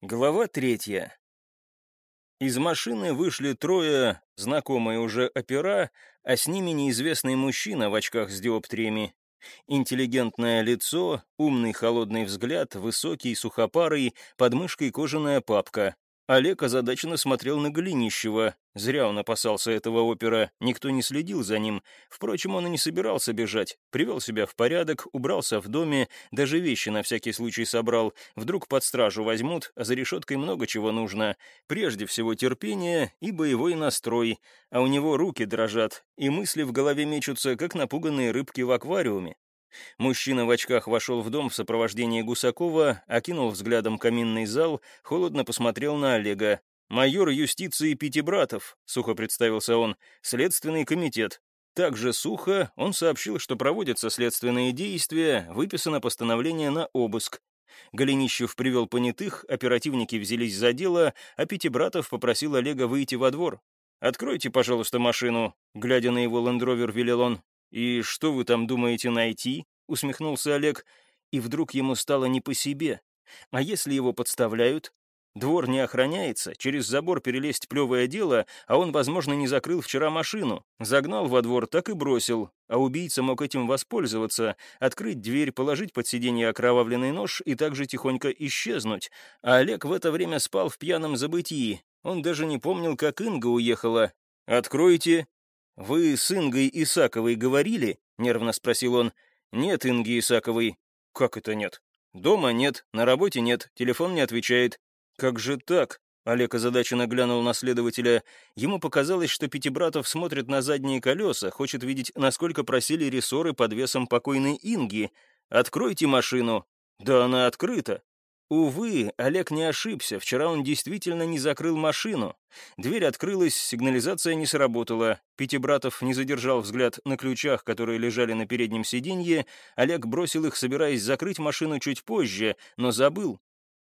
Глава третья. Из машины вышли трое, знакомые уже опера, а с ними неизвестный мужчина в очках с диоптриями. Интеллигентное лицо, умный холодный взгляд, высокий, сухопарый, под мышкой кожаная папка. Олег озадаченно смотрел на Голенищева. Зря он опасался этого опера, никто не следил за ним. Впрочем, он и не собирался бежать. Привел себя в порядок, убрался в доме, даже вещи на всякий случай собрал. Вдруг под стражу возьмут, а за решеткой много чего нужно. Прежде всего терпение и боевой настрой. А у него руки дрожат, и мысли в голове мечутся, как напуганные рыбки в аквариуме. Мужчина в очках вошел в дом в сопровождении Гусакова, окинул взглядом каминный зал, холодно посмотрел на Олега. «Майор юстиции Пятибратов», — сухо представился он, — «следственный комитет». Также сухо он сообщил, что проводятся следственные действия, выписано постановление на обыск. Голенищев привел понятых, оперативники взялись за дело, а Пятибратов попросил Олега выйти во двор. «Откройте, пожалуйста, машину», — глядя на его лендровер, велел он. «И что вы там думаете найти?» — усмехнулся Олег. И вдруг ему стало не по себе. А если его подставляют? Двор не охраняется, через забор перелезть плевое дело, а он, возможно, не закрыл вчера машину. Загнал во двор, так и бросил. А убийца мог этим воспользоваться, открыть дверь, положить под сиденье окровавленный нож и также тихонько исчезнуть. А Олег в это время спал в пьяном забытии. Он даже не помнил, как Инга уехала. «Откройте», «Вы с Ингой Исаковой говорили?» — нервно спросил он. «Нет, Инги Исаковой». «Как это нет?» «Дома нет, на работе нет, телефон не отвечает». «Как же так?» — Олег озадаченно глянул на следователя. Ему показалось, что Пятибратов смотрит на задние колеса, хочет видеть, насколько просили рессоры под весом покойной Инги. «Откройте машину». «Да она открыта». Увы, Олег не ошибся, вчера он действительно не закрыл машину. Дверь открылась, сигнализация не сработала. Пятибратов не задержал взгляд на ключах, которые лежали на переднем сиденье. Олег бросил их, собираясь закрыть машину чуть позже, но забыл.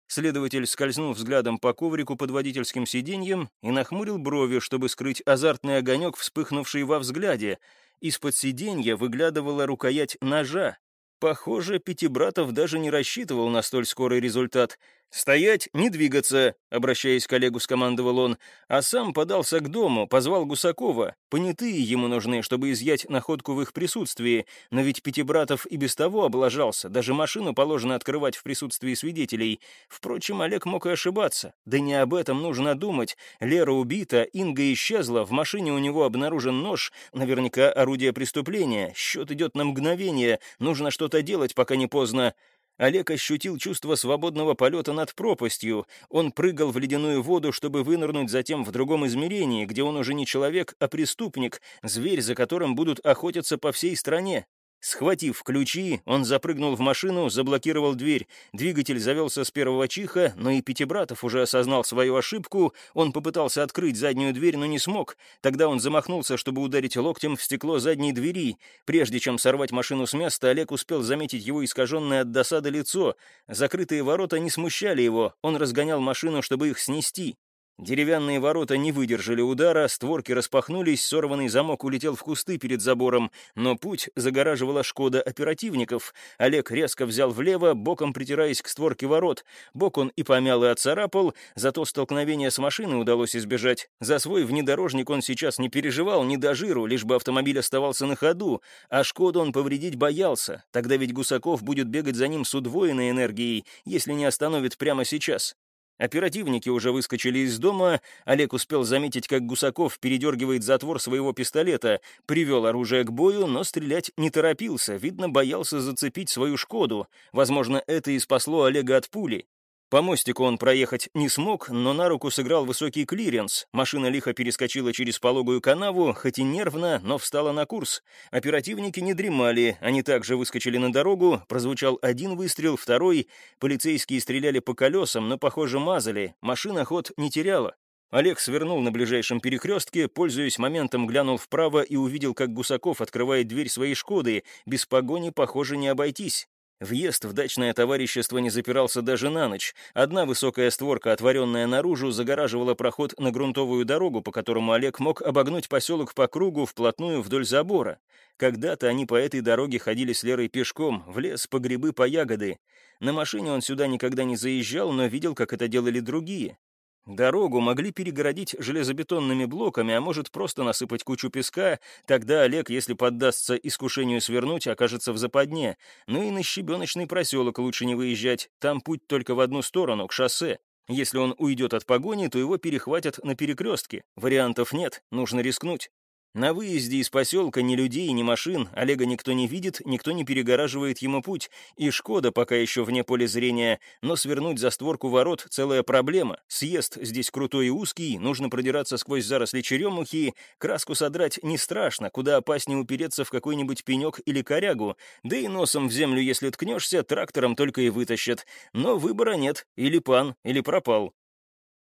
Следователь скользнул взглядом по коврику под водительским сиденьем и нахмурил брови, чтобы скрыть азартный огонек, вспыхнувший во взгляде. Из-под сиденья выглядывала рукоять ножа. Похоже, Пятибратов даже не рассчитывал на столь скорый результат. «Стоять, не двигаться», — обращаясь к коллегу, скомандовал он, а сам подался к дому, позвал Гусакова. Понятые ему нужны, чтобы изъять находку в их присутствии, но ведь Пятибратов и без того облажался, даже машину положено открывать в присутствии свидетелей. Впрочем, Олег мог и ошибаться. Да не об этом нужно думать. Лера убита, Инга исчезла, в машине у него обнаружен нож, наверняка орудие преступления, счет идет на мгновение, нужно что-то делать, пока не поздно. Олег ощутил чувство свободного полета над пропастью. Он прыгал в ледяную воду, чтобы вынырнуть затем в другом измерении, где он уже не человек, а преступник, зверь, за которым будут охотиться по всей стране. Схватив ключи, он запрыгнул в машину, заблокировал дверь. Двигатель завелся с первого чиха, но и Пятибратов уже осознал свою ошибку. Он попытался открыть заднюю дверь, но не смог. Тогда он замахнулся, чтобы ударить локтем в стекло задней двери. Прежде чем сорвать машину с места, Олег успел заметить его искаженное от досады лицо. Закрытые ворота не смущали его. Он разгонял машину, чтобы их снести. Деревянные ворота не выдержали удара, створки распахнулись, сорванный замок улетел в кусты перед забором, но путь загораживала «Шкода» оперативников. Олег резко взял влево, боком притираясь к створке ворот. Бок он и помял, и отцарапал, зато столкновение с машиной удалось избежать. За свой внедорожник он сейчас не переживал ни до жиру, лишь бы автомобиль оставался на ходу, а «Шкоду» он повредить боялся. Тогда ведь Гусаков будет бегать за ним с удвоенной энергией, если не остановит прямо сейчас. Оперативники уже выскочили из дома, Олег успел заметить, как Гусаков передергивает затвор своего пистолета, привел оружие к бою, но стрелять не торопился, видно, боялся зацепить свою «Шкоду». Возможно, это и спасло Олега от пули. По мостику он проехать не смог, но на руку сыграл высокий клиренс. Машина лихо перескочила через пологую канаву, хоть и нервно, но встала на курс. Оперативники не дремали, они также выскочили на дорогу, прозвучал один выстрел, второй. Полицейские стреляли по колесам, но, похоже, мазали. Машина ход не теряла. Олег свернул на ближайшем перекрестке, пользуясь моментом, глянул вправо и увидел, как Гусаков открывает дверь своей «Шкоды». Без погони, похоже, не обойтись. Въезд в дачное товарищество не запирался даже на ночь. Одна высокая створка, отворенная наружу, загораживала проход на грунтовую дорогу, по которому Олег мог обогнуть поселок по кругу вплотную вдоль забора. Когда-то они по этой дороге ходили с Лерой пешком, в лес, по грибы, по ягоды. На машине он сюда никогда не заезжал, но видел, как это делали другие. Дорогу могли перегородить железобетонными блоками, а может просто насыпать кучу песка, тогда Олег, если поддастся искушению свернуть, окажется в западне. Ну и на щебеночный проселок лучше не выезжать, там путь только в одну сторону, к шоссе. Если он уйдет от погони, то его перехватят на перекрестке. Вариантов нет, нужно рискнуть. На выезде из поселка ни людей, ни машин, Олега никто не видит, никто не перегораживает ему путь, и «Шкода» пока еще вне поля зрения, но свернуть за створку ворот — целая проблема. Съезд здесь крутой и узкий, нужно продираться сквозь заросли черемухи, краску содрать не страшно, куда опаснее упереться в какой-нибудь пенек или корягу, да и носом в землю, если ткнешься, трактором только и вытащат. Но выбора нет, или пан, или пропал.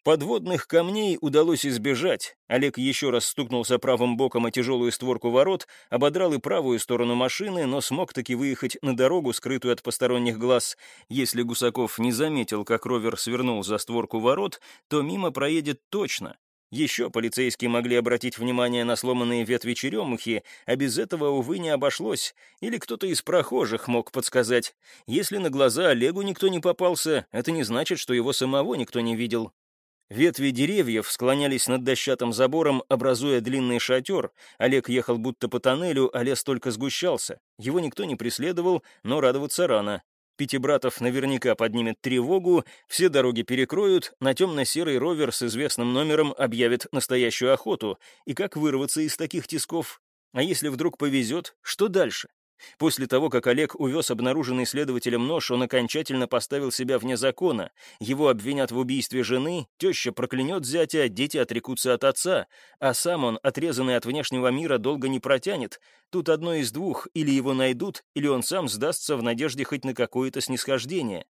Подводных камней удалось избежать. Олег еще раз стукнулся правым боком о тяжелую створку ворот, ободрал и правую сторону машины, но смог таки выехать на дорогу, скрытую от посторонних глаз. Если Гусаков не заметил, как ровер свернул за створку ворот, то мимо проедет точно. Еще полицейские могли обратить внимание на сломанные ветви черемухи, а без этого, увы, не обошлось. Или кто-то из прохожих мог подсказать. Если на глаза Олегу никто не попался, это не значит, что его самого никто не видел. Ветви деревьев склонялись над дощатым забором, образуя длинный шатер. Олег ехал будто по тоннелю, а лес только сгущался. Его никто не преследовал, но радоваться рано. Пятибратов наверняка поднимет тревогу, все дороги перекроют, на темно-серый ровер с известным номером объявит настоящую охоту. И как вырваться из таких тисков? А если вдруг повезет, что дальше? После того, как Олег увез обнаруженный следователем нож, он окончательно поставил себя вне закона. Его обвинят в убийстве жены, теща проклянет зятя, дети отрекутся от отца, а сам он, отрезанный от внешнего мира, долго не протянет. Тут одно из двух, или его найдут, или он сам сдастся в надежде хоть на какое-то снисхождение.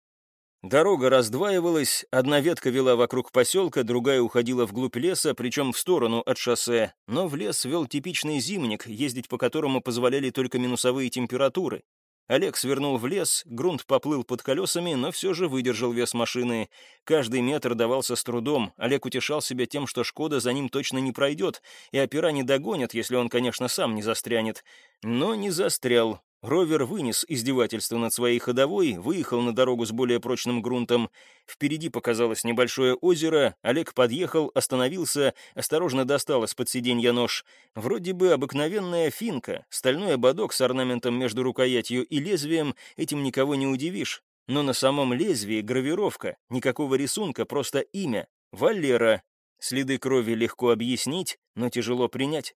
Дорога раздваивалась, одна ветка вела вокруг поселка, другая уходила вглубь леса, причем в сторону от шоссе, но в лес вел типичный зимник, ездить по которому позволяли только минусовые температуры. Олег свернул в лес, грунт поплыл под колесами, но все же выдержал вес машины. Каждый метр давался с трудом. Олег утешал себя тем, что «Шкода» за ним точно не пройдет, и опера не догонят, если он, конечно, сам не застрянет. Но не застрял. Ровер вынес издевательство над своей ходовой, выехал на дорогу с более прочным грунтом. Впереди показалось небольшое озеро, Олег подъехал, остановился, осторожно достал из-под сиденья нож. Вроде бы обыкновенная финка, стальной ободок с орнаментом между рукоятью и лезвием, этим никого не удивишь. Но на самом лезвии гравировка, никакого рисунка, просто имя — Валера. Следы крови легко объяснить, но тяжело принять.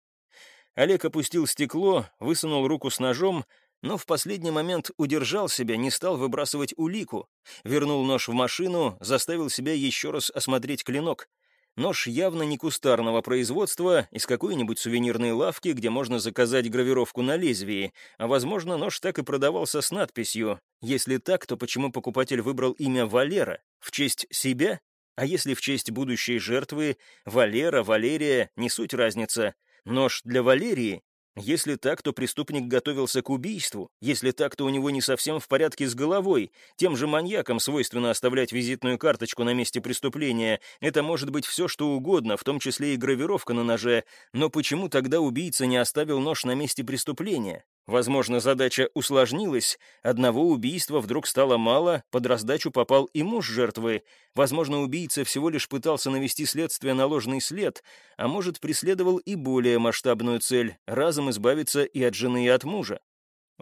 Олег опустил стекло, высунул руку с ножом, но в последний момент удержал себя, не стал выбрасывать улику. Вернул нож в машину, заставил себя еще раз осмотреть клинок. Нож явно не кустарного производства, из какой-нибудь сувенирной лавки, где можно заказать гравировку на лезвии, а, возможно, нож так и продавался с надписью. Если так, то почему покупатель выбрал имя Валера? В честь себя? А если в честь будущей жертвы? Валера, Валерия, не суть разница. Нож для Валерии если так, то преступник готовился к убийству. Если так, то у него не совсем в порядке с головой. Тем же маньякам свойственно оставлять визитную карточку на месте преступления. Это может быть все, что угодно, в том числе и гравировка на ноже. Но почему тогда убийца не оставил нож на месте преступления? Возможно, задача усложнилась, одного убийства вдруг стало мало, под раздачу попал и муж жертвы. Возможно, убийца всего лишь пытался навести следствие на ложный след, а может, преследовал и более масштабную цель — разом избавиться и от жены, и от мужа.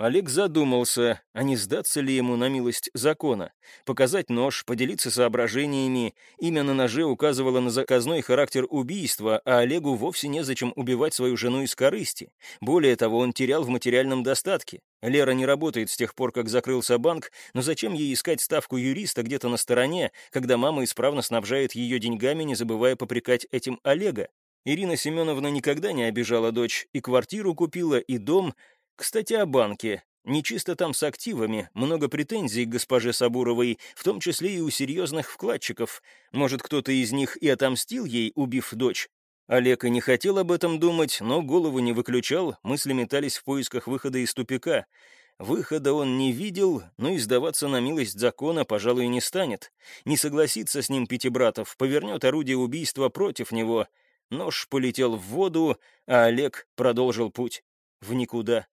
Олег задумался, а не сдаться ли ему на милость закона. Показать нож, поделиться соображениями. Имя на ноже указывало на заказной характер убийства, а Олегу вовсе незачем убивать свою жену из корысти. Более того, он терял в материальном достатке. Лера не работает с тех пор, как закрылся банк, но зачем ей искать ставку юриста где-то на стороне, когда мама исправно снабжает ее деньгами, не забывая попрекать этим Олега? Ирина Семеновна никогда не обижала дочь, и квартиру купила, и дом — кстати, о банке. Нечисто там с активами, много претензий к госпоже Сабуровой, в том числе и у серьезных вкладчиков. Может, кто-то из них и отомстил ей, убив дочь? Олег и не хотел об этом думать, но голову не выключал, мысли метались в поисках выхода из тупика. Выхода он не видел, но и сдаваться на милость закона, пожалуй, не станет. Не согласится с ним Пятибратов, повернет орудие убийства против него. Нож полетел в воду, а Олег продолжил путь. В никуда.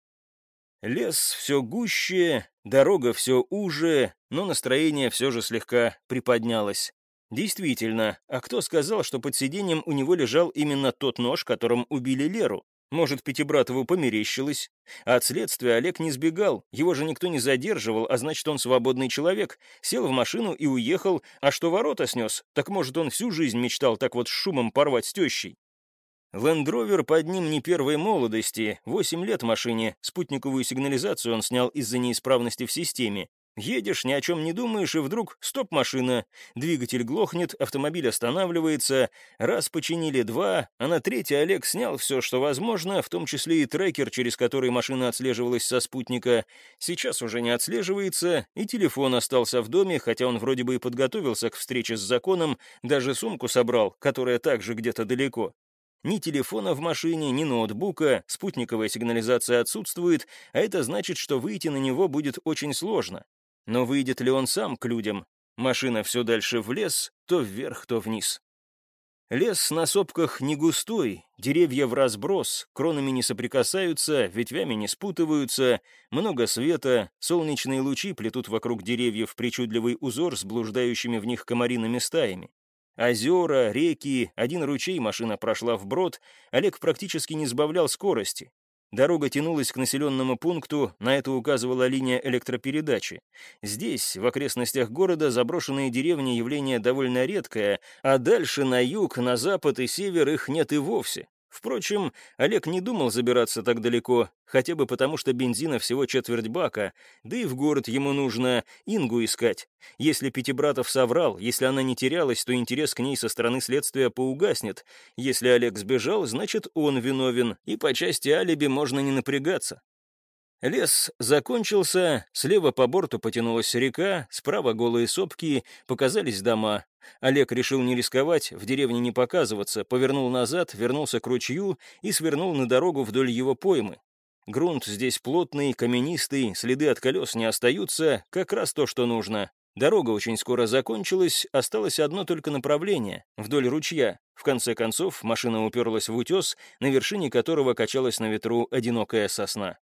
Лес все гуще, дорога все уже, но настроение все же слегка приподнялось. Действительно, а кто сказал, что под сиденьем у него лежал именно тот нож, которым убили Леру? Может, Пятибратову померещилось? А от следствия Олег не сбегал, его же никто не задерживал, а значит, он свободный человек. Сел в машину и уехал, а что ворота снес, так может, он всю жизнь мечтал так вот с шумом порвать с тещей. Лендровер под ним не первой молодости, восемь лет машине, спутниковую сигнализацию он снял из-за неисправности в системе. Едешь, ни о чем не думаешь, и вдруг стоп-машина. Двигатель глохнет, автомобиль останавливается. Раз починили два, а на третий Олег снял все, что возможно, в том числе и трекер, через который машина отслеживалась со спутника. Сейчас уже не отслеживается, и телефон остался в доме, хотя он вроде бы и подготовился к встрече с законом, даже сумку собрал, которая также где-то далеко. Ни телефона в машине, ни ноутбука, спутниковая сигнализация отсутствует, а это значит, что выйти на него будет очень сложно. Но выйдет ли он сам к людям? Машина все дальше в лес, то вверх, то вниз. Лес на сопках не густой, деревья в разброс, кронами не соприкасаются, ветвями не спутываются, много света, солнечные лучи плетут вокруг деревьев причудливый узор с блуждающими в них комариными стаями. Озера, реки, один ручей машина прошла вброд, Олег практически не сбавлял скорости. Дорога тянулась к населенному пункту, на это указывала линия электропередачи. Здесь, в окрестностях города, заброшенные деревни — явление довольно редкое, а дальше на юг, на запад и север их нет и вовсе. Впрочем, Олег не думал забираться так далеко, хотя бы потому, что бензина всего четверть бака, да и в город ему нужно Ингу искать. Если Пятибратов соврал, если она не терялась, то интерес к ней со стороны следствия поугаснет. Если Олег сбежал, значит, он виновен, и по части алиби можно не напрягаться. Лес закончился, слева по борту потянулась река, справа голые сопки, показались дома. Олег решил не рисковать, в деревне не показываться, повернул назад, вернулся к ручью и свернул на дорогу вдоль его поймы. Грунт здесь плотный, каменистый, следы от колес не остаются, как раз то, что нужно. Дорога очень скоро закончилась, осталось одно только направление — вдоль ручья. В конце концов, машина уперлась в утес, на вершине которого качалась на ветру одинокая сосна.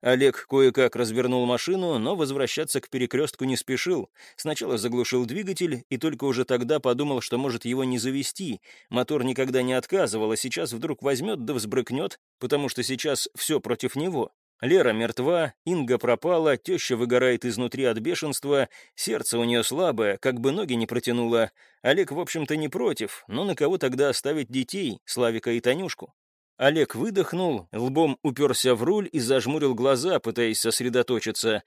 Олег кое-как развернул машину, но возвращаться к перекрестку не спешил. Сначала заглушил двигатель и только уже тогда подумал, что может его не завести. Мотор никогда не отказывал, а сейчас вдруг возьмет да взбрыкнет, потому что сейчас все против него. Лера мертва, Инга пропала, теща выгорает изнутри от бешенства, сердце у нее слабое, как бы ноги не протянуло. Олег, в общем-то, не против, но на кого тогда оставить детей, Славика и Танюшку? Олег выдохнул, лбом уперся в руль и зажмурил глаза, пытаясь сосредоточиться.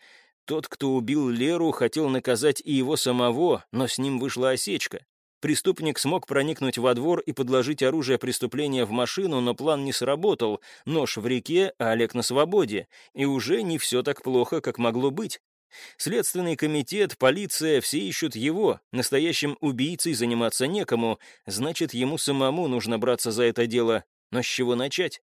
Тот, кто убил Леру, хотел наказать и его самого, но с ним вышла осечка. Преступник смог проникнуть во двор и подложить оружие преступления в машину, но план не сработал. Нож в реке, а Олег на свободе. И уже не все так плохо, как могло быть. Следственный комитет, полиция, все ищут его. Настоящим убийцей заниматься некому. Значит, ему самому нужно браться за это дело. Но с чего начать?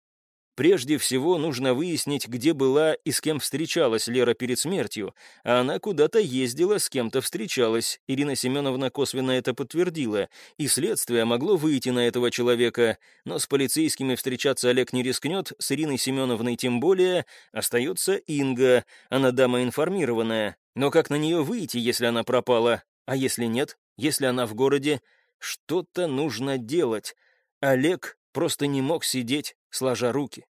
Прежде всего нужно выяснить, где была и с кем встречалась Лера перед смертью, а она куда-то ездила, с кем-то встречалась. Ирина Семеновна косвенно это подтвердила, и следствие могло выйти на этого человека, но с полицейскими встречаться Олег не рискнет, с Ириной Семеновной тем более, остается Инга, она дама информированная. Но как на нее выйти, если она пропала? А если нет? Если она в городе? Что-то нужно делать. Олег просто не мог сидеть, сложа руки.